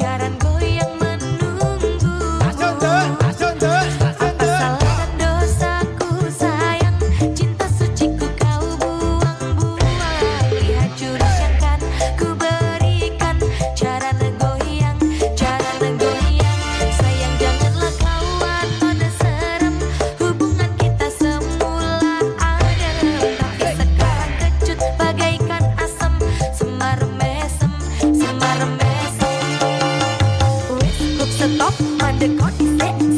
Pacaran mesem Wes, stop, mandek kok disek